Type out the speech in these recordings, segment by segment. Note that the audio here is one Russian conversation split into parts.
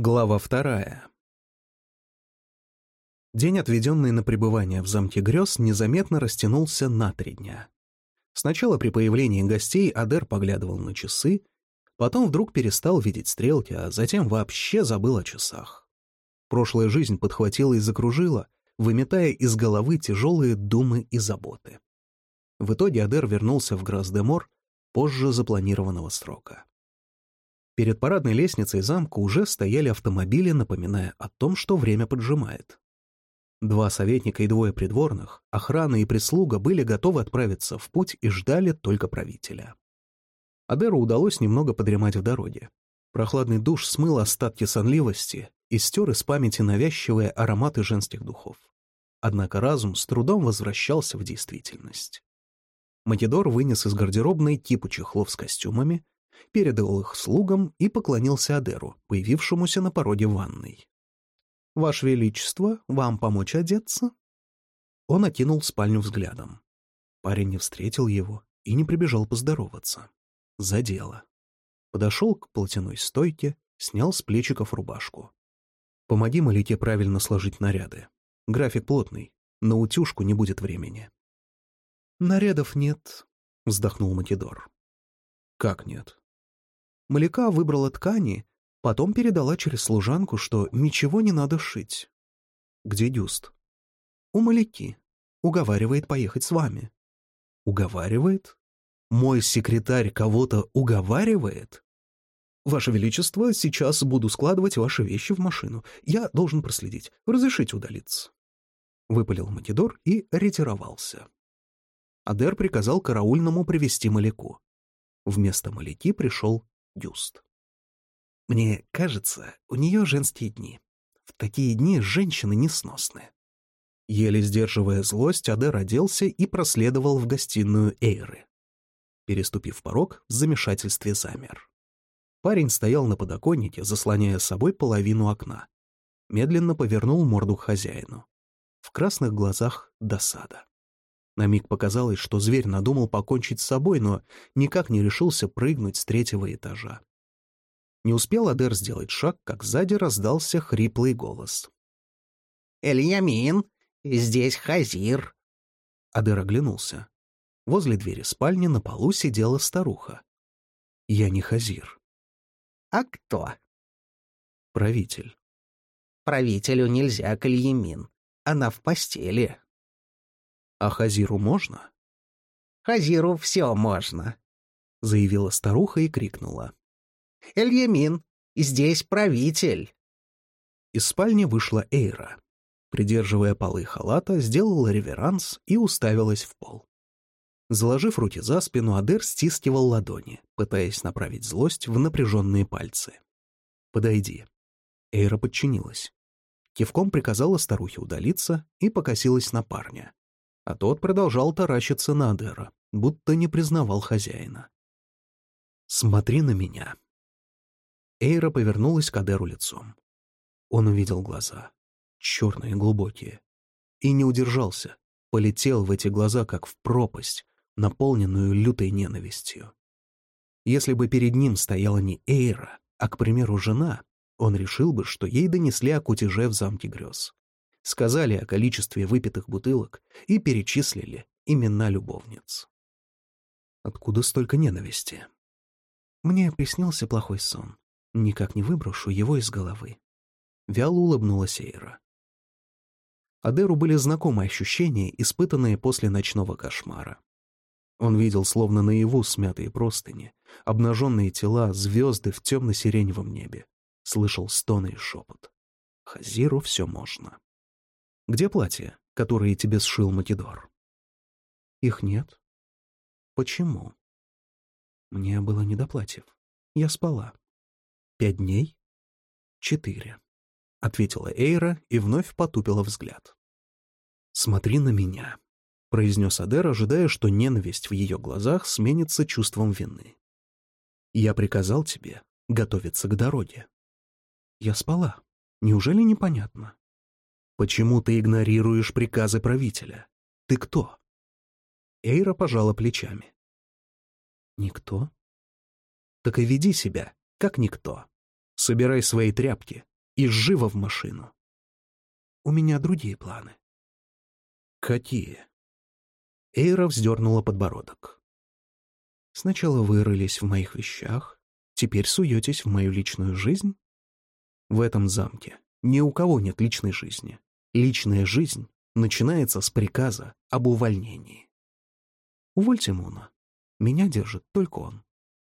Глава вторая. День, отведенный на пребывание в замке грез, незаметно растянулся на три дня. Сначала при появлении гостей Адер поглядывал на часы, потом вдруг перестал видеть стрелки, а затем вообще забыл о часах. Прошлая жизнь подхватила и закружила, выметая из головы тяжелые думы и заботы. В итоге Адер вернулся в Грас-де-Мор позже запланированного срока. Перед парадной лестницей замка уже стояли автомобили, напоминая о том, что время поджимает. Два советника и двое придворных, охрана и прислуга были готовы отправиться в путь и ждали только правителя. Адеру удалось немного подремать в дороге. Прохладный душ смыл остатки сонливости и стер из памяти навязчивые ароматы женских духов. Однако разум с трудом возвращался в действительность. Матидор вынес из гардеробной кипу чехлов с костюмами, передал их слугам и поклонился Адеру, появившемуся на пороге ванной. «Ваше Величество, вам помочь одеться?» Он окинул спальню взглядом. Парень не встретил его и не прибежал поздороваться. За дело. Подошел к платяной стойке, снял с плечиков рубашку. «Помоги Малике правильно сложить наряды. График плотный, на утюжку не будет времени». «Нарядов нет», — вздохнул Македор. «Как нет?» Маляка выбрала ткани, потом передала через служанку, что ничего не надо шить. Где Дюст? У Маляки. Уговаривает поехать с вами. Уговаривает? Мой секретарь кого-то уговаривает? Ваше Величество, сейчас буду складывать ваши вещи в машину. Я должен проследить. Разрешите удалиться. Выпалил Матидор и ретировался. Адер приказал караульному привести Маляку. Вместо Маляки пришел Дюст. Мне кажется, у нее женские дни. В такие дни женщины несносны. Еле сдерживая злость, Адер оделся и проследовал в гостиную Эйры. Переступив порог, в замешательстве замер. Парень стоял на подоконнике, заслоняя собой половину окна. Медленно повернул морду к хозяину. В красных глазах досада. На миг показалось, что зверь надумал покончить с собой, но никак не решился прыгнуть с третьего этажа. Не успел Адер сделать шаг, как сзади раздался хриплый голос. «Эльямин, здесь Хазир». Адер оглянулся. Возле двери спальни на полу сидела старуха. «Я не Хазир». «А кто?» «Правитель». «Правителю нельзя, Кальямин. Она в постели». «А Хазиру можно?» «Хазиру все можно», — заявила старуха и крикнула. «Эльямин, здесь правитель». Из спальни вышла Эйра. Придерживая полы халата, сделала реверанс и уставилась в пол. Заложив руки за спину, Адер стискивал ладони, пытаясь направить злость в напряженные пальцы. «Подойди». Эйра подчинилась. Кивком приказала старухе удалиться и покосилась на парня а тот продолжал таращиться на Адера, будто не признавал хозяина. «Смотри на меня». Эйра повернулась к Адеру лицом. Он увидел глаза, черные, глубокие, и не удержался, полетел в эти глаза, как в пропасть, наполненную лютой ненавистью. Если бы перед ним стояла не Эйра, а, к примеру, жена, он решил бы, что ей донесли о кутеже в замке грез сказали о количестве выпитых бутылок и перечислили имена любовниц. Откуда столько ненависти? Мне приснился плохой сон. Никак не выброшу его из головы. Вяло улыбнулась Эйра. Адеру были знакомы ощущения, испытанные после ночного кошмара. Он видел словно наяву смятые простыни, обнаженные тела, звезды в темно-сиреневом небе. Слышал стоны и шепот. Хазиру все можно. Где платья, которые тебе сшил Македор? Их нет. Почему? Мне было не до платьев. Я спала. Пять дней? Четыре. Ответила Эйра и вновь потупила взгляд. «Смотри на меня», — произнес Адер, ожидая, что ненависть в ее глазах сменится чувством вины. «Я приказал тебе готовиться к дороге». «Я спала. Неужели непонятно?» Почему ты игнорируешь приказы правителя? Ты кто? Эйра пожала плечами. Никто? Так и веди себя, как никто. Собирай свои тряпки, и живо в машину. У меня другие планы. Какие? Эйра вздернула подбородок. Сначала вы рылись в моих вещах, теперь суетесь в мою личную жизнь? В этом замке ни у кого нет личной жизни. Личная жизнь начинается с приказа об увольнении. Увольте Муна. Меня держит только он.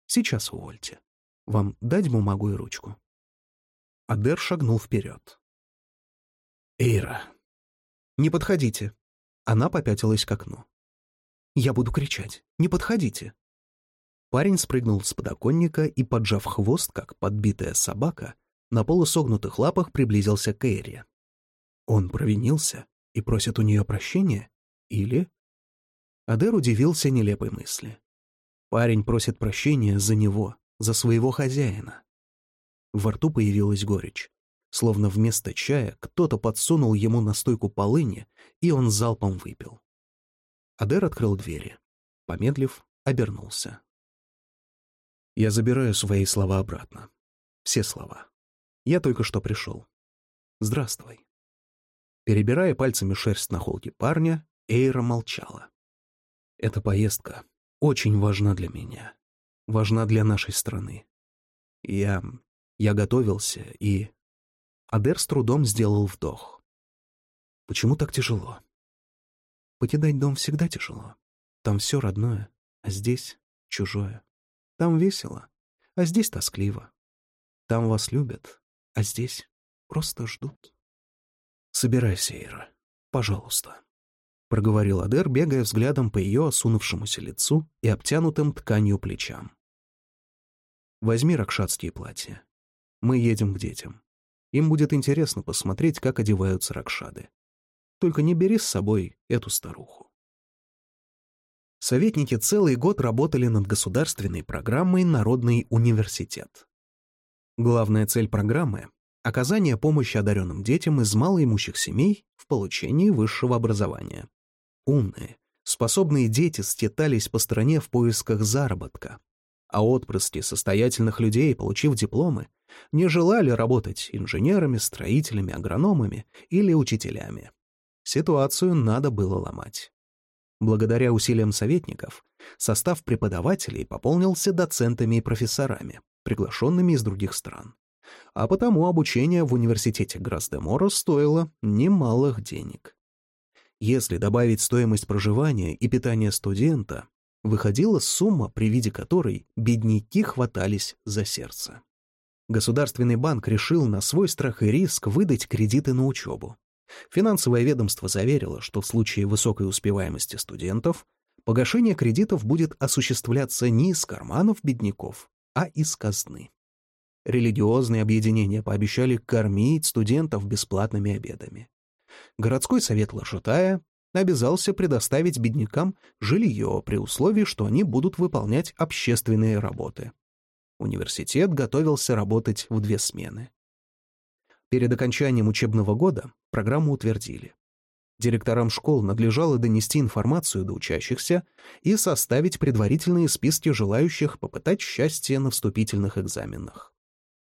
Сейчас увольте. Вам дать бумагу и ручку?» Адер шагнул вперед. «Эйра, не подходите!» Она попятилась к окну. «Я буду кричать. Не подходите!» Парень спрыгнул с подоконника и, поджав хвост, как подбитая собака, на полусогнутых лапах приблизился к Эйре. Он провинился и просит у нее прощения? Или... Адер удивился нелепой мысли. Парень просит прощения за него, за своего хозяина. Во рту появилась горечь. Словно вместо чая кто-то подсунул ему настойку полыни, и он залпом выпил. Адер открыл двери. Помедлив, обернулся. Я забираю свои слова обратно. Все слова. Я только что пришел. Здравствуй. Перебирая пальцами шерсть на холке парня, Эйра молчала. Эта поездка очень важна для меня, важна для нашей страны. Я... я готовился, и... Адер с трудом сделал вдох. Почему так тяжело? Покидать дом всегда тяжело. Там все родное, а здесь чужое. Там весело, а здесь тоскливо. Там вас любят, а здесь просто ждут. Собирайся, Ира, пожалуйста. — проговорил Адер, бегая взглядом по ее осунувшемуся лицу и обтянутым тканью плечам. «Возьми ракшатские платья. Мы едем к детям. Им будет интересно посмотреть, как одеваются ракшады. Только не бери с собой эту старуху». Советники целый год работали над государственной программой «Народный университет». Главная цель программы — оказание помощи одаренным детям из малоимущих семей в получении высшего образования. Умные, способные дети стетались по стране в поисках заработка, а отпрыски состоятельных людей, получив дипломы, не желали работать инженерами, строителями, агрономами или учителями. Ситуацию надо было ломать. Благодаря усилиям советников, состав преподавателей пополнился доцентами и профессорами, приглашенными из других стран. А потому обучение в университете Грасдемора стоило немалых денег. Если добавить стоимость проживания и питания студента, выходила сумма, при виде которой бедняки хватались за сердце. Государственный банк решил на свой страх и риск выдать кредиты на учебу. Финансовое ведомство заверило, что в случае высокой успеваемости студентов погашение кредитов будет осуществляться не из карманов бедняков, а из казны. Религиозные объединения пообещали кормить студентов бесплатными обедами городской совет Лошатая обязался предоставить беднякам жилье при условии, что они будут выполнять общественные работы. Университет готовился работать в две смены. Перед окончанием учебного года программу утвердили. Директорам школ надлежало донести информацию до учащихся и составить предварительные списки желающих попытать счастье на вступительных экзаменах.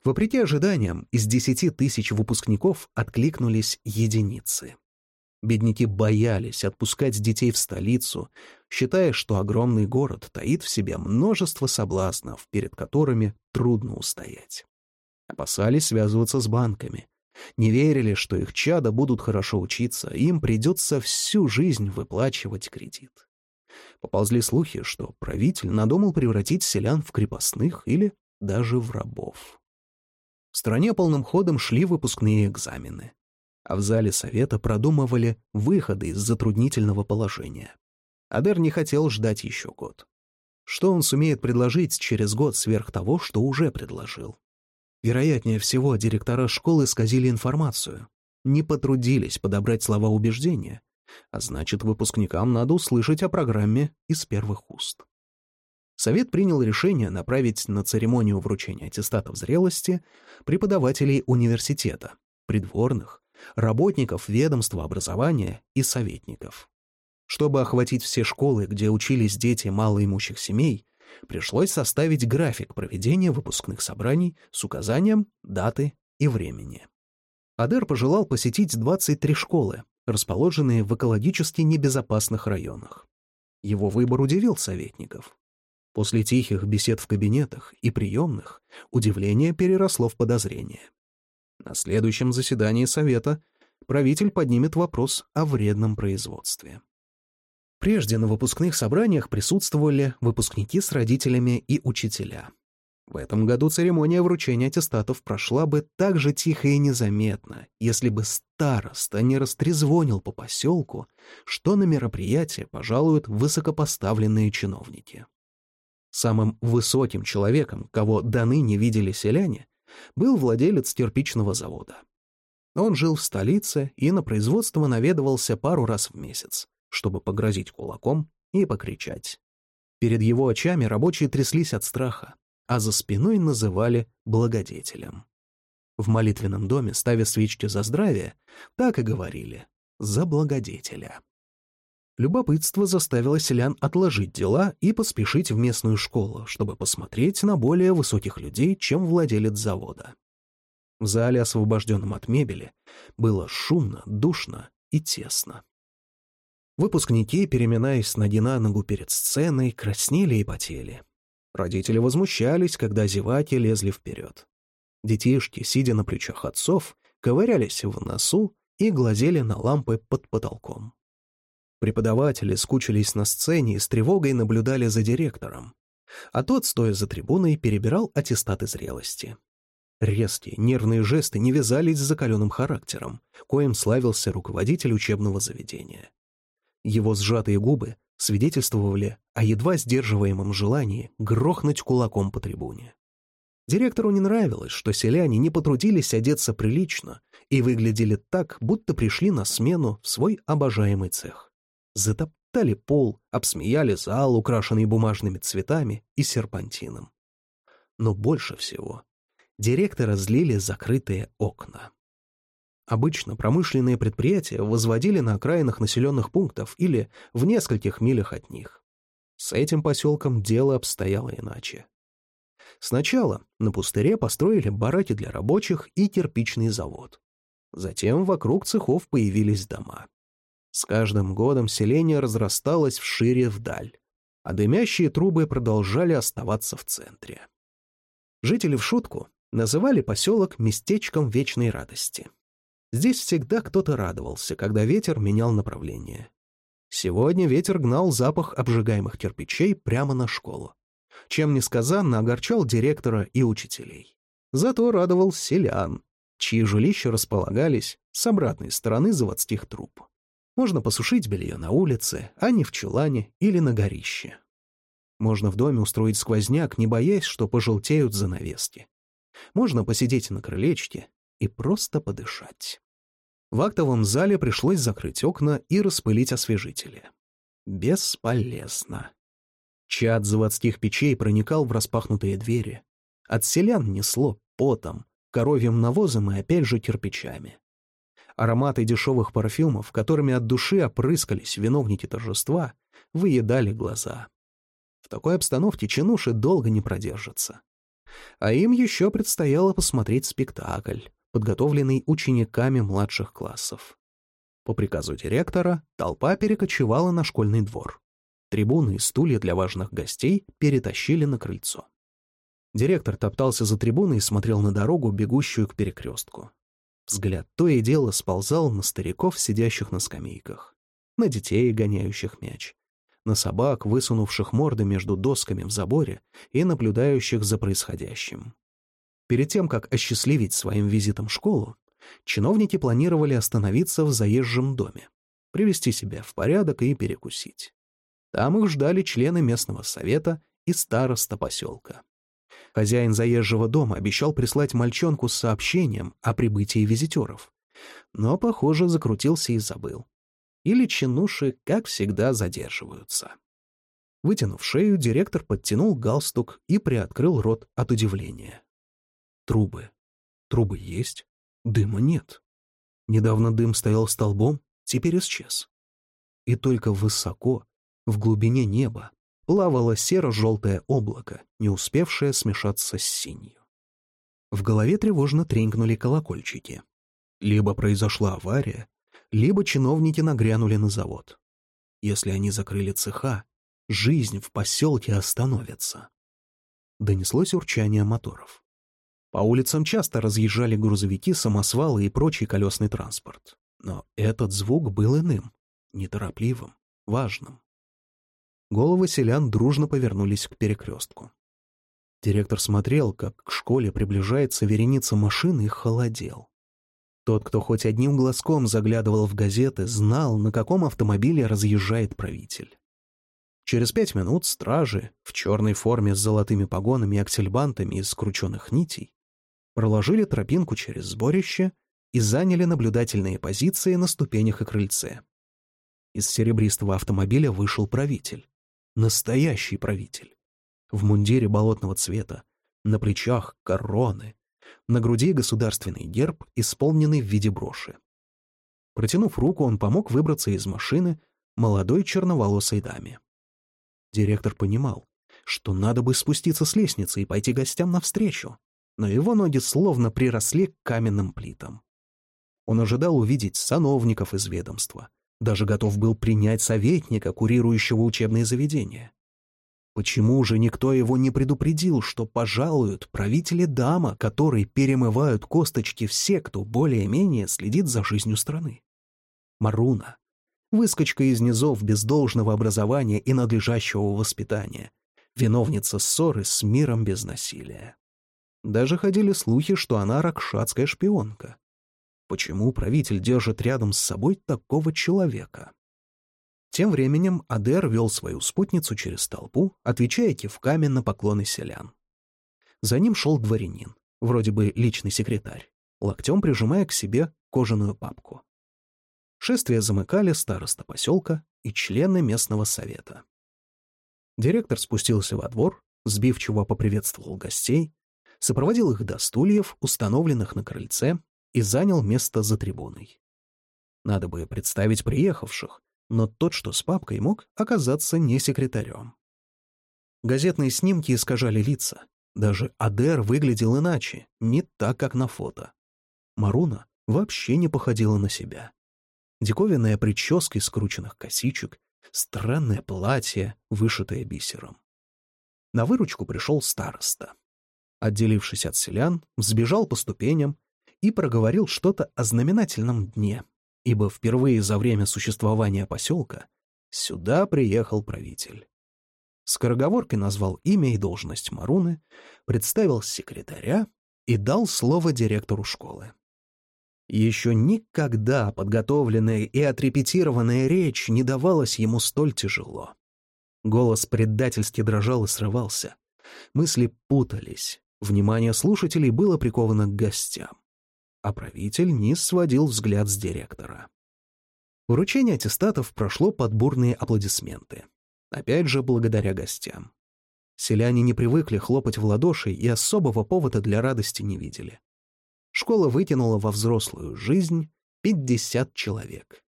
Вопреки ожиданиям, из десяти тысяч выпускников откликнулись единицы. Бедняки боялись отпускать детей в столицу, считая, что огромный город таит в себе множество соблазнов, перед которыми трудно устоять. Опасались связываться с банками. Не верили, что их чада будут хорошо учиться, им придется всю жизнь выплачивать кредит. Поползли слухи, что правитель надумал превратить селян в крепостных или даже в рабов. В стране полным ходом шли выпускные экзамены. А в зале совета продумывали выходы из затруднительного положения. Адер не хотел ждать еще год. Что он сумеет предложить через год сверх того, что уже предложил? Вероятнее всего, директора школы сказили информацию, не потрудились подобрать слова убеждения, а значит, выпускникам надо услышать о программе из первых уст. Совет принял решение направить на церемонию вручения аттестатов зрелости преподавателей университета, придворных, работников ведомства образования и советников. Чтобы охватить все школы, где учились дети малоимущих семей, пришлось составить график проведения выпускных собраний с указанием даты и времени. Адер пожелал посетить 23 школы, расположенные в экологически небезопасных районах. Его выбор удивил советников. После тихих бесед в кабинетах и приемных удивление переросло в подозрение. На следующем заседании Совета правитель поднимет вопрос о вредном производстве. Прежде на выпускных собраниях присутствовали выпускники с родителями и учителя. В этом году церемония вручения аттестатов прошла бы так же тихо и незаметно, если бы староста не растрезвонил по поселку, что на мероприятие пожалуют высокопоставленные чиновники. Самым высоким человеком, кого до ныне видели селяне, был владелец кирпичного завода. Он жил в столице и на производство наведывался пару раз в месяц, чтобы погрозить кулаком и покричать. Перед его очами рабочие тряслись от страха, а за спиной называли благодетелем. В молитвенном доме, ставя свечки за здравие, так и говорили «за благодетеля». Любопытство заставило селян отложить дела и поспешить в местную школу, чтобы посмотреть на более высоких людей, чем владелец завода. В зале, освобожденном от мебели, было шумно, душно и тесно. Выпускники, переминаясь с ноги на ногу перед сценой, краснели и потели. Родители возмущались, когда зеваки лезли вперед. Детишки, сидя на плечах отцов, ковырялись в носу и глазели на лампы под потолком. Преподаватели скучились на сцене и с тревогой наблюдали за директором, а тот, стоя за трибуной, перебирал аттестаты зрелости. Резкие, нервные жесты не вязались с закаленным характером, коим славился руководитель учебного заведения. Его сжатые губы свидетельствовали о едва сдерживаемом желании грохнуть кулаком по трибуне. Директору не нравилось, что селяне не потрудились одеться прилично и выглядели так, будто пришли на смену в свой обожаемый цех затоптали пол, обсмеяли зал, украшенный бумажными цветами и серпантином. Но больше всего директора злили закрытые окна. Обычно промышленные предприятия возводили на окраинах населенных пунктов или в нескольких милях от них. С этим поселком дело обстояло иначе. Сначала на пустыре построили бараки для рабочих и кирпичный завод. Затем вокруг цехов появились дома. С каждым годом селение разрасталось вшире вдаль, а дымящие трубы продолжали оставаться в центре. Жители в шутку называли поселок местечком вечной радости. Здесь всегда кто-то радовался, когда ветер менял направление. Сегодня ветер гнал запах обжигаемых кирпичей прямо на школу, чем несказанно огорчал директора и учителей. Зато радовал селян, чьи жилища располагались с обратной стороны заводских труб. Можно посушить белье на улице, а не в чулане или на горище. Можно в доме устроить сквозняк, не боясь, что пожелтеют занавески. Можно посидеть на крылечке и просто подышать. В актовом зале пришлось закрыть окна и распылить освежители. Бесполезно. Чад заводских печей проникал в распахнутые двери. От селян несло потом, коровьим навозом и опять же кирпичами. Ароматы дешевых парфюмов, которыми от души опрыскались виновники торжества, выедали глаза. В такой обстановке чинуши долго не продержатся. А им еще предстояло посмотреть спектакль, подготовленный учениками младших классов. По приказу директора толпа перекочевала на школьный двор. Трибуны и стулья для важных гостей перетащили на крыльцо. Директор топтался за трибуной и смотрел на дорогу, бегущую к перекрестку. Взгляд то и дело сползал на стариков, сидящих на скамейках, на детей, гоняющих мяч, на собак, высунувших морды между досками в заборе и наблюдающих за происходящим. Перед тем, как осчастливить своим визитом школу, чиновники планировали остановиться в заезжем доме, привести себя в порядок и перекусить. Там их ждали члены местного совета и староста поселка. Хозяин заезжего дома обещал прислать мальчонку с сообщением о прибытии визитеров. Но, похоже, закрутился и забыл. Или чинуши, как всегда, задерживаются. Вытянув шею, директор подтянул галстук и приоткрыл рот от удивления. Трубы. Трубы есть, дыма нет. Недавно дым стоял столбом, теперь исчез. И только высоко, в глубине неба, плавало серо-желтое облако, не успевшее смешаться с синью. В голове тревожно тренькнули колокольчики. Либо произошла авария, либо чиновники нагрянули на завод. Если они закрыли цеха, жизнь в поселке остановится. Донеслось урчание моторов. По улицам часто разъезжали грузовики, самосвалы и прочий колесный транспорт. Но этот звук был иным, неторопливым, важным. Головы селян дружно повернулись к перекрестку. Директор смотрел, как к школе приближается вереница машин и холодел. Тот, кто хоть одним глазком заглядывал в газеты, знал, на каком автомобиле разъезжает правитель. Через пять минут стражи в черной форме с золотыми погонами и аксельбантами из скрученных нитей проложили тропинку через сборище и заняли наблюдательные позиции на ступенях и крыльце. Из серебристого автомобиля вышел правитель. Настоящий правитель. В мундире болотного цвета, на плечах короны, на груди государственный герб, исполненный в виде броши. Протянув руку, он помог выбраться из машины молодой черноволосой даме. Директор понимал, что надо бы спуститься с лестницы и пойти гостям навстречу, но его ноги словно приросли к каменным плитам. Он ожидал увидеть сановников из ведомства, даже готов был принять советника, курирующего учебные заведения. Почему же никто его не предупредил, что пожалуют правители дама, которые перемывают косточки все, кто более-менее следит за жизнью страны? Маруна, выскочка из низов без должного образования и надлежащего воспитания, виновница ссоры с миром без насилия. Даже ходили слухи, что она ракшатская шпионка. Почему правитель держит рядом с собой такого человека? Тем временем Адер вел свою спутницу через толпу, отвечая кивками на поклоны селян. За ним шел дворянин, вроде бы личный секретарь, локтем прижимая к себе кожаную папку. Шествие замыкали староста поселка и члены местного совета. Директор спустился во двор, сбивчиво поприветствовал гостей, сопроводил их до стульев, установленных на крыльце, и занял место за трибуной. Надо бы представить приехавших, но тот, что с папкой, мог оказаться не секретарем. Газетные снимки искажали лица. Даже Адер выглядел иначе, не так, как на фото. Маруна вообще не походила на себя диковинная прическа из скрученных косичек, странное платье, вышитое бисером. На выручку пришел староста. Отделившись от селян, взбежал по ступеням и проговорил что-то о знаменательном дне, ибо впервые за время существования поселка сюда приехал правитель. Скороговоркой назвал имя и должность Маруны, представил секретаря и дал слово директору школы. Еще никогда подготовленная и отрепетированная речь не давалась ему столь тяжело. Голос предательски дрожал и срывался. Мысли путались. Внимание слушателей было приковано к гостям. А правитель не сводил взгляд с директора. Вручение аттестатов прошло под бурные аплодисменты. Опять же, благодаря гостям. Селяне не привыкли хлопать в ладоши и особого повода для радости не видели школа вытянула во взрослую жизнь 50 человек.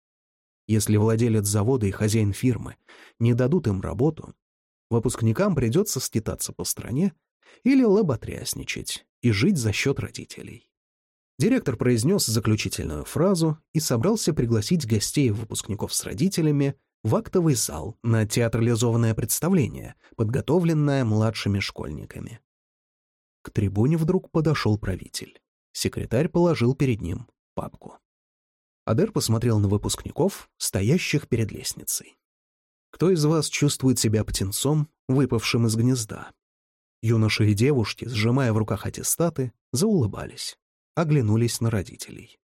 Если владелец завода и хозяин фирмы не дадут им работу, выпускникам придется скитаться по стране или лоботрясничать и жить за счет родителей. Директор произнес заключительную фразу и собрался пригласить гостей и выпускников с родителями в актовый зал на театрализованное представление, подготовленное младшими школьниками. К трибуне вдруг подошел правитель. Секретарь положил перед ним папку. Адер посмотрел на выпускников, стоящих перед лестницей. «Кто из вас чувствует себя птенцом, выпавшим из гнезда?» Юноши и девушки, сжимая в руках аттестаты, заулыбались, оглянулись на родителей.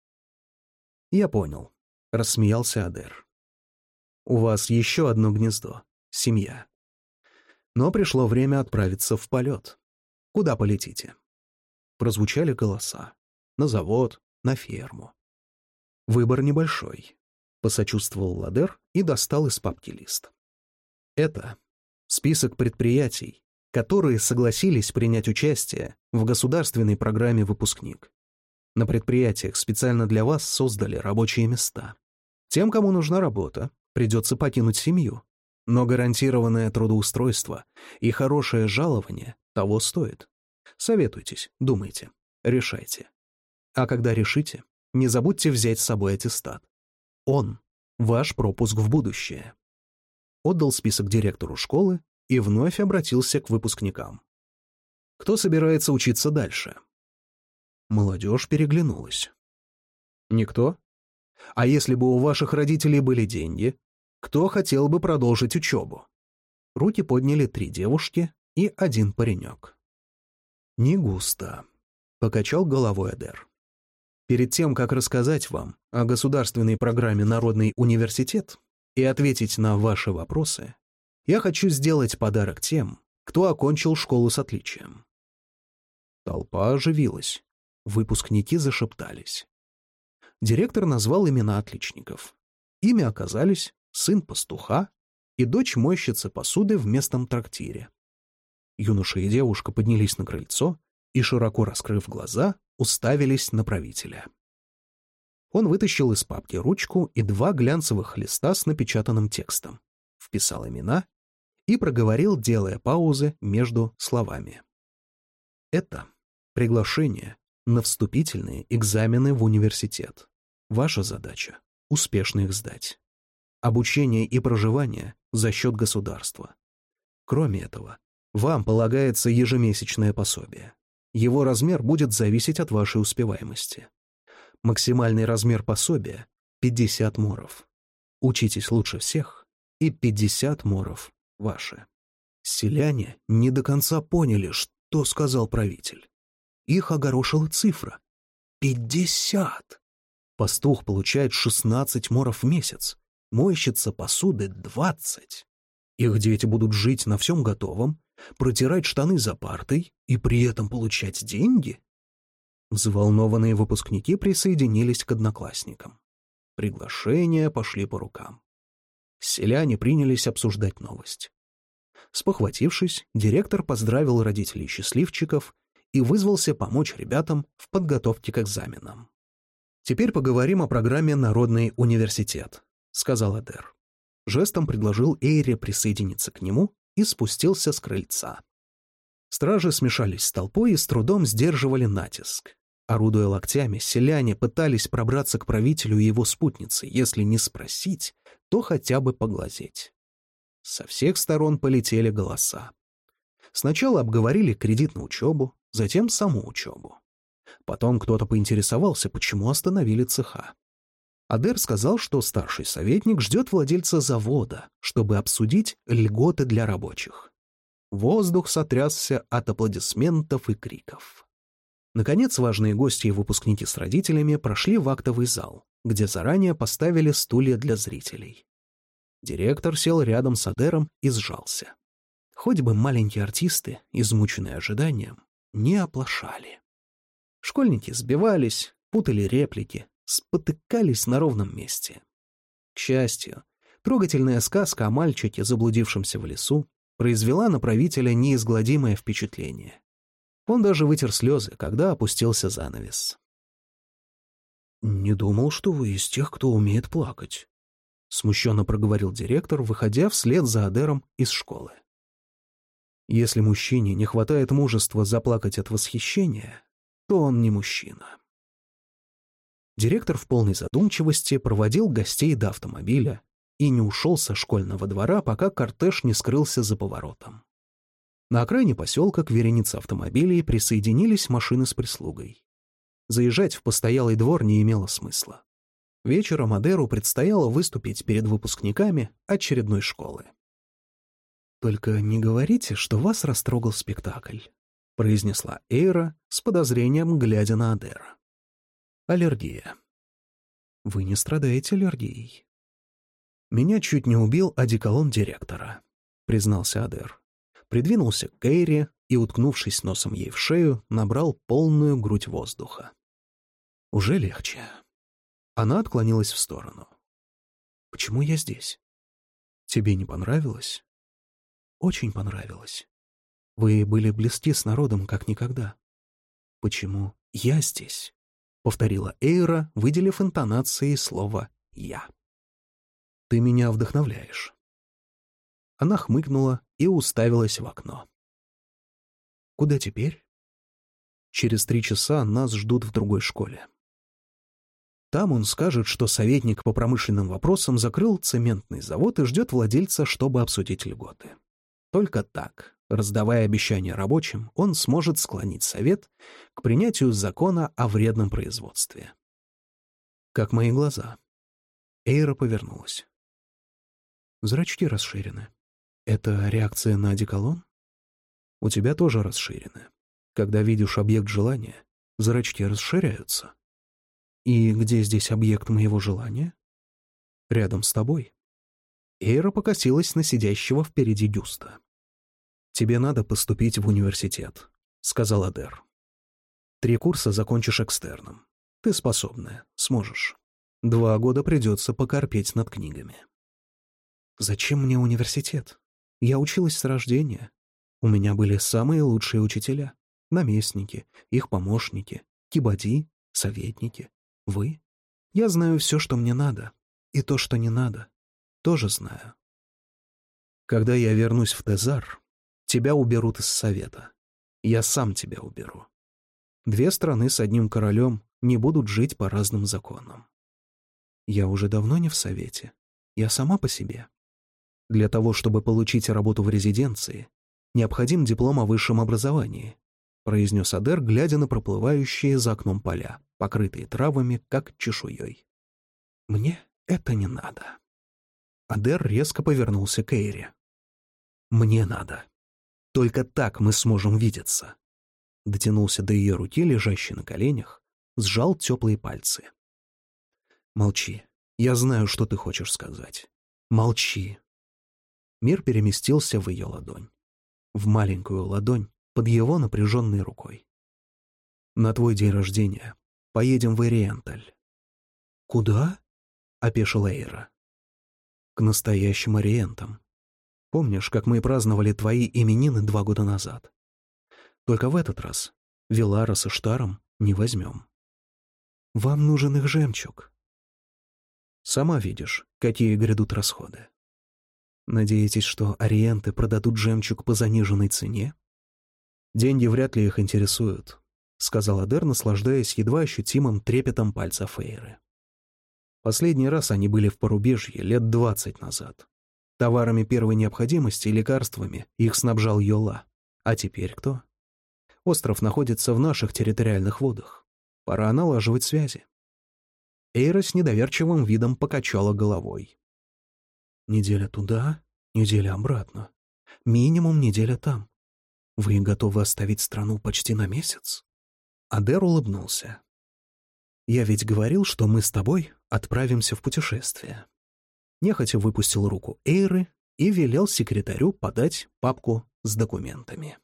«Я понял», — рассмеялся Адер. «У вас еще одно гнездо — семья. Но пришло время отправиться в полет. Куда полетите?» Прозвучали голоса на завод, на ферму. Выбор небольшой, — посочувствовал Ладер и достал из папки лист. Это список предприятий, которые согласились принять участие в государственной программе «Выпускник». На предприятиях специально для вас создали рабочие места. Тем, кому нужна работа, придется покинуть семью, но гарантированное трудоустройство и хорошее жалование того стоит. Советуйтесь, думайте, решайте. А когда решите, Не забудьте взять с собой аттестат. Он — ваш пропуск в будущее. Отдал список директору школы и вновь обратился к выпускникам. Кто собирается учиться дальше? Молодежь переглянулась. Никто? А если бы у ваших родителей были деньги, кто хотел бы продолжить учебу? Руки подняли три девушки и один паренек. «Не густо», — покачал головой Адер. «Перед тем, как рассказать вам о государственной программе «Народный университет» и ответить на ваши вопросы, я хочу сделать подарок тем, кто окончил школу с отличием». Толпа оживилась. Выпускники зашептались. Директор назвал имена отличников. Ими оказались сын пастуха и дочь мойщицы посуды в местном трактире. Юноша и девушка поднялись на крыльцо и, широко раскрыв глаза, уставились на правителя. Он вытащил из папки ручку и два глянцевых листа с напечатанным текстом, вписал имена и проговорил, делая паузы между словами. Это приглашение на вступительные экзамены в университет. Ваша задача — успешно их сдать. Обучение и проживание за счет государства. Кроме этого, вам полагается ежемесячное пособие. Его размер будет зависеть от вашей успеваемости. Максимальный размер пособия — 50 моров. Учитесь лучше всех, и 50 моров ваши. Селяне не до конца поняли, что сказал правитель. Их огорошила цифра. 50! Пастух получает 16 моров в месяц, мойщица посуды — 20. Их дети будут жить на всем готовом, протирать штаны за партой и при этом получать деньги? Взволнованные выпускники присоединились к одноклассникам. Приглашения пошли по рукам. Селяне принялись обсуждать новость. Спохватившись, директор поздравил родителей счастливчиков и вызвался помочь ребятам в подготовке к экзаменам. «Теперь поговорим о программе «Народный университет», — сказал Адер. Жестом предложил Эйре присоединиться к нему и спустился с крыльца. Стражи смешались с толпой и с трудом сдерживали натиск. Орудуя локтями, селяне пытались пробраться к правителю и его спутнице, если не спросить, то хотя бы поглазеть. Со всех сторон полетели голоса. Сначала обговорили кредит на учебу, затем саму учебу. Потом кто-то поинтересовался, почему остановили цеха. Адер сказал, что старший советник ждет владельца завода, чтобы обсудить льготы для рабочих. Воздух сотрясся от аплодисментов и криков. Наконец, важные гости и выпускники с родителями прошли в актовый зал, где заранее поставили стулья для зрителей. Директор сел рядом с Адером и сжался. Хоть бы маленькие артисты, измученные ожиданием, не оплошали. Школьники сбивались, путали реплики, спотыкались на ровном месте. К счастью, трогательная сказка о мальчике, заблудившемся в лесу, произвела на правителя неизгладимое впечатление. Он даже вытер слезы, когда опустился занавес. «Не думал, что вы из тех, кто умеет плакать», — смущенно проговорил директор, выходя вслед за Адером из школы. Если мужчине не хватает мужества заплакать от восхищения, то он не мужчина. Директор в полной задумчивости проводил гостей до автомобиля и не ушел со школьного двора, пока кортеж не скрылся за поворотом. На окраине поселка к веренице автомобилей присоединились машины с прислугой. Заезжать в постоялый двор не имело смысла. Вечером Адеру предстояло выступить перед выпускниками очередной школы. «Только не говорите, что вас растрогал спектакль», — произнесла Эйра с подозрением, глядя на Адера. Аллергия. Вы не страдаете аллергией. Меня чуть не убил одеколон директора, признался Адер. Придвинулся к Кейре и, уткнувшись носом ей в шею, набрал полную грудь воздуха. Уже легче. Она отклонилась в сторону. Почему я здесь? Тебе не понравилось? Очень понравилось. Вы были близки с народом, как никогда. Почему я здесь? — повторила Эйра, выделив интонацией слово «я». «Ты меня вдохновляешь». Она хмыкнула и уставилась в окно. «Куда теперь?» «Через три часа нас ждут в другой школе». Там он скажет, что советник по промышленным вопросам закрыл цементный завод и ждет владельца, чтобы обсудить льготы. Только так, раздавая обещания рабочим, он сможет склонить совет к принятию закона о вредном производстве. Как мои глаза. Эйра повернулась. Зрачки расширены. Это реакция на одеколон? У тебя тоже расширены. Когда видишь объект желания, зрачки расширяются. И где здесь объект моего желания? Рядом с тобой. Эйра покосилась на сидящего впереди Дюста. «Тебе надо поступить в университет», — сказал Адер. «Три курса закончишь экстерном. Ты способная, сможешь. Два года придется покорпеть над книгами». «Зачем мне университет? Я училась с рождения. У меня были самые лучшие учителя, наместники, их помощники, кибади, советники. Вы? Я знаю все, что мне надо. И то, что не надо, тоже знаю. Когда я вернусь в Тезар, тебя уберут из совета. Я сам тебя уберу. Две страны с одним королем не будут жить по разным законам. Я уже давно не в совете. Я сама по себе. Для того, чтобы получить работу в резиденции, необходим диплом о высшем образовании, произнес Адер, глядя на проплывающие за окном поля покрытые травами, как чешуей. «Мне это не надо». Адер резко повернулся к Эйре. «Мне надо. Только так мы сможем видеться». Дотянулся до ее руки, лежащей на коленях, сжал теплые пальцы. «Молчи. Я знаю, что ты хочешь сказать. Молчи». Мир переместился в ее ладонь. В маленькую ладонь под его напряженной рукой. «На твой день рождения Поедем в Ориенталь». «Куда?» — опешила Эйра. «К настоящим Ориентам. Помнишь, как мы праздновали твои именины два года назад? Только в этот раз Вилара со Штаром не возьмем. Вам нужен их жемчуг. Сама видишь, какие грядут расходы. Надеетесь, что ориенты продадут жемчуг по заниженной цене? Деньги вряд ли их интересуют, — сказал Адер, наслаждаясь едва ощутимым трепетом пальца Фейры. Последний раз они были в порубежье лет двадцать назад. Товарами первой необходимости и лекарствами их снабжал Йола. А теперь кто? Остров находится в наших территориальных водах. Пора налаживать связи. Эйра с недоверчивым видом покачала головой. Неделя туда, неделя обратно. Минимум неделя там. Вы готовы оставить страну почти на месяц? Адер улыбнулся. «Я ведь говорил, что мы с тобой отправимся в путешествие». Нехотя выпустил руку Эйры и велел секретарю подать папку с документами.